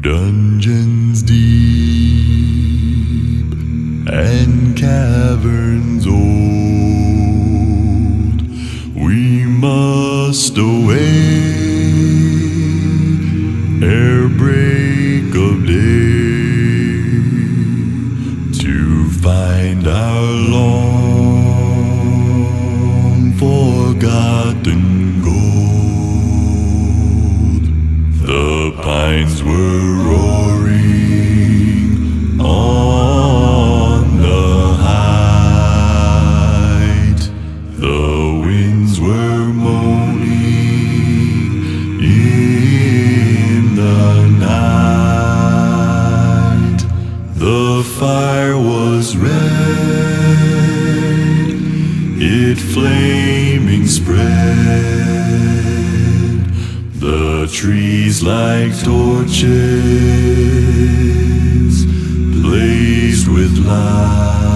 Dungeons deep and caverns old, we must away fire was red, it flaming spread. The trees like torches blazed with light.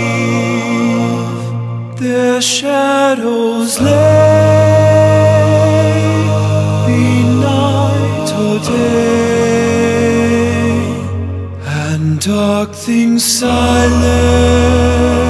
Beneath. Their shadows lay, night or day and dark things silent